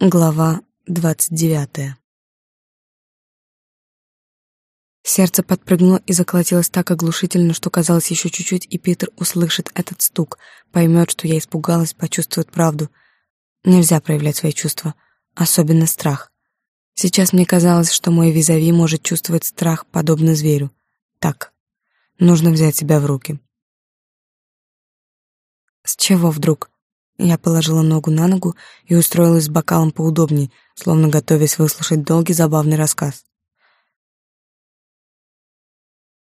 Глава двадцать девятая Сердце подпрыгнуло и заколотилось так оглушительно, что казалось еще чуть-чуть, и Питер услышит этот стук, поймет, что я испугалась, почувствует правду. Нельзя проявлять свои чувства, особенно страх. Сейчас мне казалось, что мой визави может чувствовать страх, подобно зверю. Так, нужно взять себя в руки. С чего вдруг? Я положила ногу на ногу и устроилась с бокалом поудобнее, словно готовясь выслушать долгий забавный рассказ.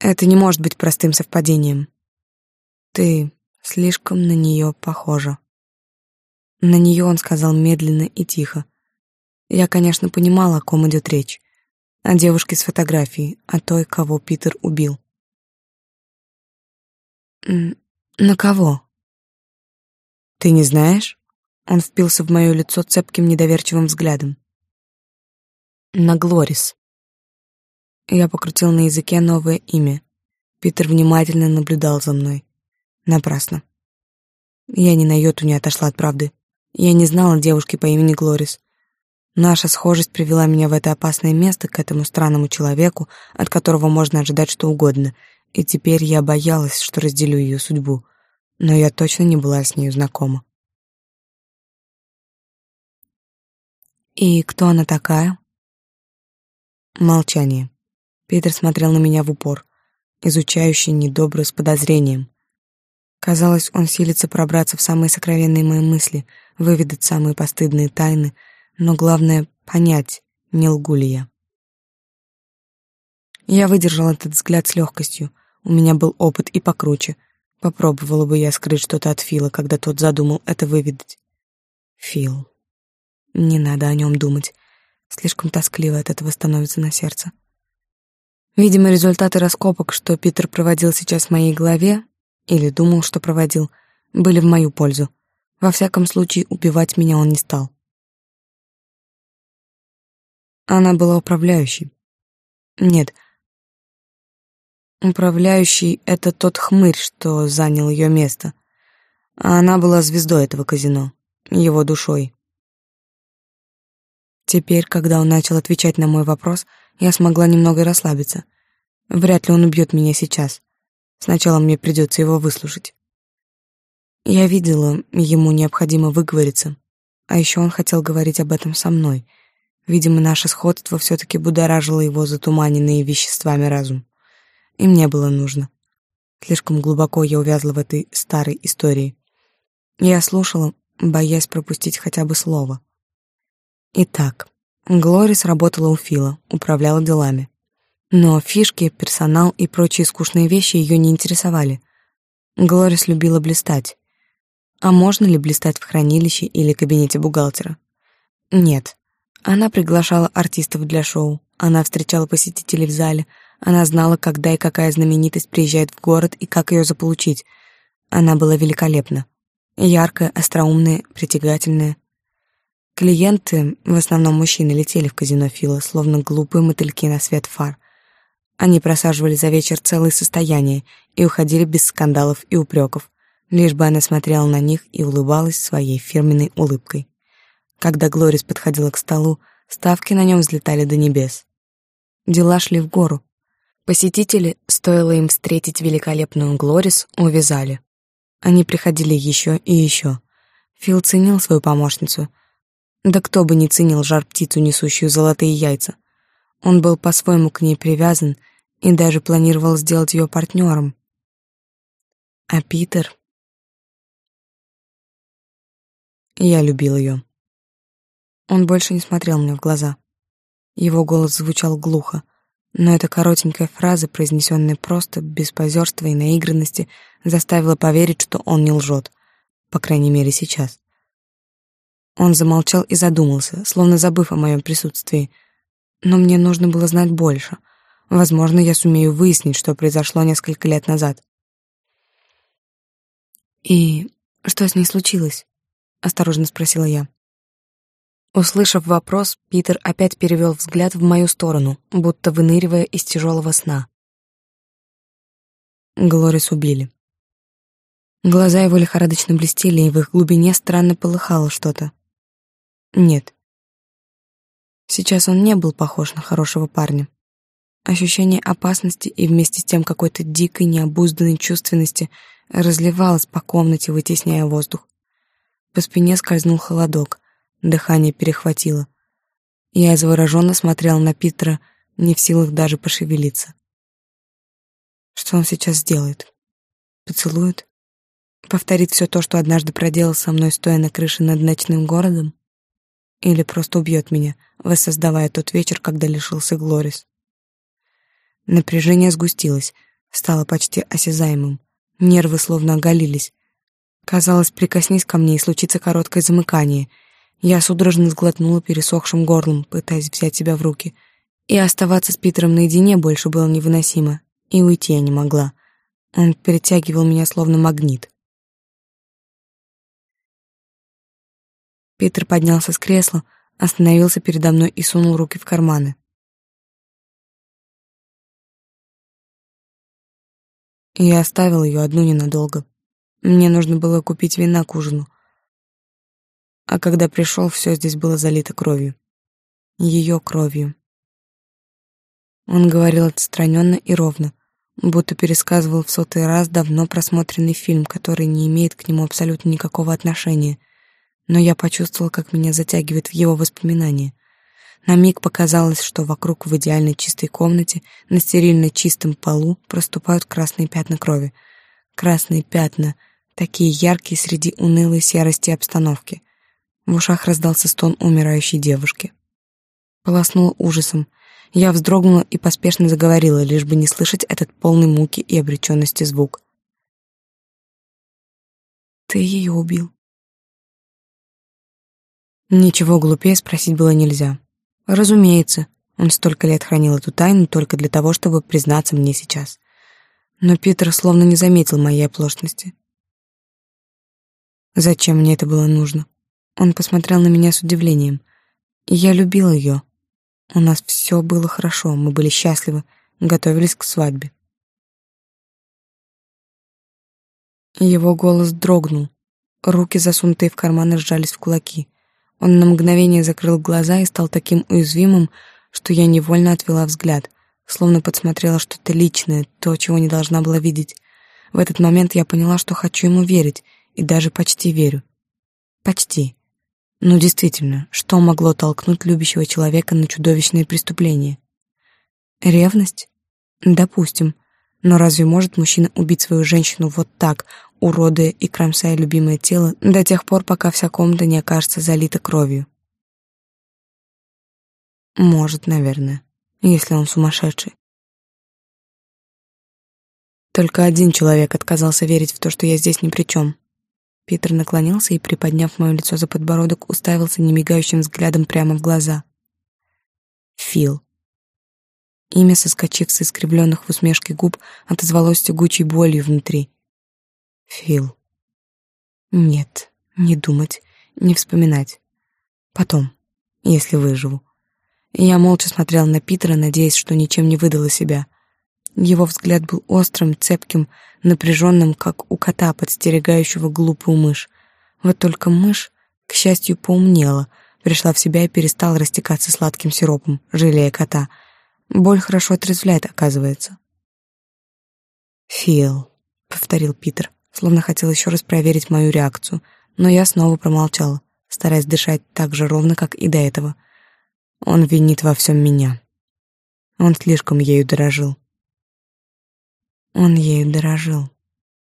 Это не может быть простым совпадением. Ты слишком на нее похожа. На нее он сказал медленно и тихо. Я, конечно, понимала, о ком идет речь. О девушке с фотографией, о той, кого Питер убил. «На кого?» «Ты не знаешь?» Он впился в мое лицо цепким недоверчивым взглядом. «На Глорис». Я покрутил на языке новое имя. Питер внимательно наблюдал за мной. Напрасно. Я ни на йоту не отошла от правды. Я не знала девушки по имени Глорис. Наша схожесть привела меня в это опасное место, к этому странному человеку, от которого можно ожидать что угодно, и теперь я боялась, что разделю ее судьбу но я точно не была с ней знакома. «И кто она такая?» Молчание. Питер смотрел на меня в упор, изучающий недобро с подозрением. Казалось, он силится пробраться в самые сокровенные мои мысли, выведать самые постыдные тайны, но главное — понять, не лгу ли я. Я выдержал этот взгляд с легкостью. У меня был опыт и покруче — Попробовала бы я скрыть что-то от Фила, когда тот задумал это выведать. Фил. Не надо о нем думать. Слишком тоскливо от этого становится на сердце. Видимо, результаты раскопок, что Питер проводил сейчас в моей голове, или думал, что проводил, были в мою пользу. Во всяком случае, убивать меня он не стал. Она была управляющей. Нет, Управляющий — это тот хмырь, что занял ее место. А она была звездой этого казино, его душой. Теперь, когда он начал отвечать на мой вопрос, я смогла немного расслабиться. Вряд ли он убьет меня сейчас. Сначала мне придется его выслушать. Я видела, ему необходимо выговориться. А еще он хотел говорить об этом со мной. Видимо, наше сходство все-таки будоражило его затуманенные веществами разум и мне было нужно. Слишком глубоко я увязла в этой старой истории. Я слушала, боясь пропустить хотя бы слово. Итак, Глорис работала у Фила, управляла делами. Но фишки, персонал и прочие скучные вещи ее не интересовали. Глорис любила блистать. А можно ли блистать в хранилище или кабинете бухгалтера? Нет. Она приглашала артистов для шоу, она встречала посетителей в зале, она знала, когда и какая знаменитость приезжает в город и как ее заполучить. Она была великолепна. Яркая, остроумная, притягательная. Клиенты, в основном мужчины, летели в казино Фила, словно глупые мотыльки на свет фар. Они просаживали за вечер целые состояния и уходили без скандалов и упреков, лишь бы она смотрела на них и улыбалась своей фирменной улыбкой. Когда Глорис подходила к столу, ставки на нем взлетали до небес. Дела шли в гору. Посетители, стоило им встретить великолепную Глорис, увязали. Они приходили еще и еще. Фил ценил свою помощницу. Да кто бы не ценил жар-птицу, несущую золотые яйца. Он был по-своему к ней привязан и даже планировал сделать ее партнером. А Питер... Я любил ее. Он больше не смотрел мне в глаза. Его голос звучал глухо, но эта коротенькая фраза, произнесенная просто, без позерства и наигранности, заставила поверить, что он не лжет, по крайней мере сейчас. Он замолчал и задумался, словно забыв о моем присутствии. Но мне нужно было знать больше. Возможно, я сумею выяснить, что произошло несколько лет назад. «И что с ней случилось?» — осторожно спросила я. Услышав вопрос, Питер опять перевел взгляд в мою сторону, будто выныривая из тяжелого сна. Глорис убили. Глаза его лихорадочно блестели, и в их глубине странно полыхало что-то. Нет, Сейчас он не был похож на хорошего парня. Ощущение опасности и вместе с тем какой-то дикой, необузданной чувственности разливалось по комнате, вытесняя воздух. По спине скользнул холодок, дыхание перехватило. Я завороженно смотрел на Питера, не в силах даже пошевелиться. Что он сейчас сделает? Поцелует? Повторит все то, что однажды проделал со мной, стоя на крыше над ночным городом? Или просто убьет меня, воссоздавая тот вечер, когда лишился Глорис? Напряжение сгустилось, стало почти осязаемым. Нервы словно оголились. Казалось, прикоснись ко мне и случится короткое замыкание. Я судорожно сглотнула пересохшим горлом, пытаясь взять себя в руки. И оставаться с Питером наедине больше было невыносимо. И уйти я не могла. Он перетягивал меня словно магнит. Питер поднялся с кресла, остановился передо мной и сунул руки в карманы. Я оставил ее одну ненадолго. Мне нужно было купить вина к ужину. А когда пришел, все здесь было залито кровью. Ее кровью. Он говорил отстраненно и ровно, будто пересказывал в сотый раз давно просмотренный фильм, который не имеет к нему абсолютно никакого отношения. Но я почувствовал, как меня затягивает в его воспоминания. На миг показалось, что вокруг в идеально чистой комнате на стерильно чистом полу проступают красные пятна крови. Красные пятна, такие яркие среди унылой серости обстановки. В ушах раздался стон умирающей девушки. Полоснула ужасом. Я вздрогнула и поспешно заговорила, лишь бы не слышать этот полный муки и обреченности звук. «Ты ее убил?» Ничего глупее спросить было нельзя. Разумеется, он столько лет хранил эту тайну только для того, чтобы признаться мне сейчас. Но Питер словно не заметил моей оплошности. Зачем мне это было нужно? Он посмотрел на меня с удивлением. Я любил ее. У нас все было хорошо, мы были счастливы, готовились к свадьбе. Его голос дрогнул. Руки, засунутые в карманы, сжались в кулаки. Он на мгновение закрыл глаза и стал таким уязвимым, что я невольно отвела взгляд, словно подсмотрела что-то личное, то, чего не должна была видеть. В этот момент я поняла, что хочу ему верить, и даже почти верю. Почти. Ну, действительно, что могло толкнуть любящего человека на чудовищные преступления? Ревность? Допустим. Но разве может мужчина убить свою женщину вот так, уродуя и кромсая любимое тело до тех пор, пока вся комната не окажется залита кровью? Может, наверное, если он сумасшедший. Только один человек отказался верить в то, что я здесь ни при чем. Питер наклонился и, приподняв мое лицо за подбородок, уставился немигающим взглядом прямо в глаза. Фил. Имя, соскочив с искривленных в усмешке губ, отозвалось тягучей болью внутри. Фил. Нет, не думать, не вспоминать. Потом, если выживу. Я молча смотрел на Питера, надеясь, что ничем не выдала себя. Его взгляд был острым, цепким, напряженным, как у кота, подстерегающего глупую мышь. Вот только мышь, к счастью, поумнела, пришла в себя и перестала растекаться сладким сиропом, жалея кота — Боль хорошо отрезвляет, оказывается. «Фил», — повторил Питер, словно хотел еще раз проверить мою реакцию, но я снова промолчала, стараясь дышать так же ровно, как и до этого. Он винит во всем меня. Он слишком ею дорожил. Он ею дорожил.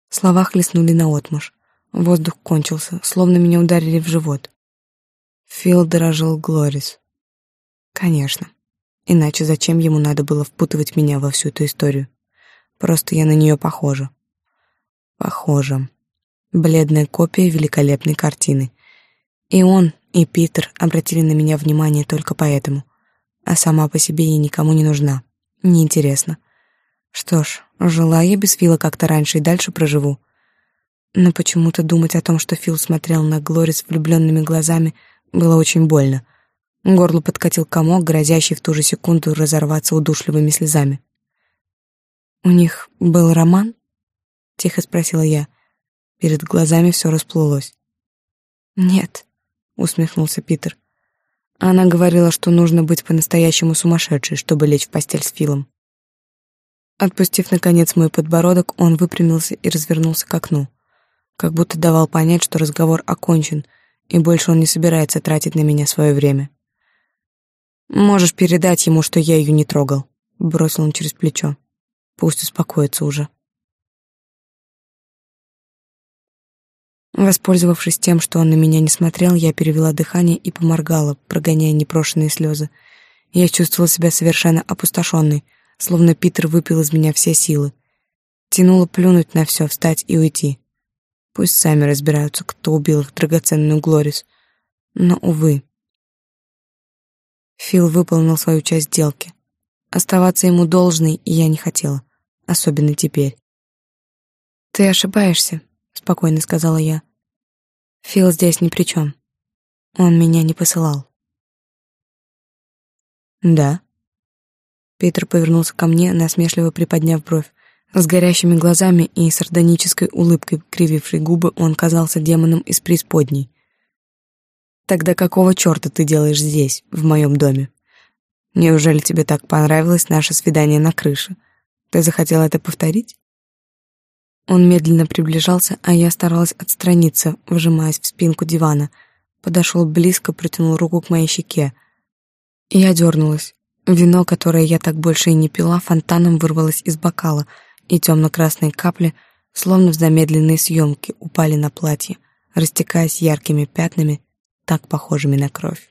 Слова хлестнули наотмашь. Воздух кончился, словно меня ударили в живот. Фил дорожил Глорис. Конечно. Иначе зачем ему надо было впутывать меня во всю эту историю? Просто я на нее похожа. Похожа. Бледная копия великолепной картины. И он, и Питер обратили на меня внимание только поэтому. А сама по себе я никому не нужна. Неинтересно. Что ж, жила я без Фила как-то раньше и дальше проживу. Но почему-то думать о том, что Фил смотрел на Глорис влюбленными глазами, было очень больно — Горло подкатил комок, грозящий в ту же секунду разорваться удушливыми слезами. «У них был роман?» — тихо спросила я. Перед глазами все расплылось. «Нет», — усмехнулся Питер. Она говорила, что нужно быть по-настоящему сумасшедшей, чтобы лечь в постель с Филом. Отпустив, наконец, мой подбородок, он выпрямился и развернулся к окну, как будто давал понять, что разговор окончен, и больше он не собирается тратить на меня свое время. «Можешь передать ему, что я ее не трогал», — бросил он через плечо. «Пусть успокоится уже». Воспользовавшись тем, что он на меня не смотрел, я перевела дыхание и поморгала, прогоняя непрошенные слезы. Я чувствовала себя совершенно опустошенной, словно Питер выпил из меня все силы. Тянула плюнуть на все, встать и уйти. Пусть сами разбираются, кто убил их драгоценную Глорис. Но, увы. Фил выполнил свою часть сделки. Оставаться ему должной я не хотела, особенно теперь. «Ты ошибаешься», — спокойно сказала я. «Фил здесь ни при чем. Он меня не посылал». «Да?» Питер повернулся ко мне, насмешливо приподняв бровь. С горящими глазами и сардонической улыбкой, кривившей губы, он казался демоном из преисподней. «Тогда какого черта ты делаешь здесь, в моем доме? Неужели тебе так понравилось наше свидание на крыше? Ты захотел это повторить?» Он медленно приближался, а я старалась отстраниться, вжимаясь в спинку дивана. Подошел близко, протянул руку к моей щеке. Я дернулась. Вино, которое я так больше и не пила, фонтаном вырвалось из бокала — и темно-красные капли, словно в замедленной съемке, упали на платье, растекаясь яркими пятнами, так похожими на кровь.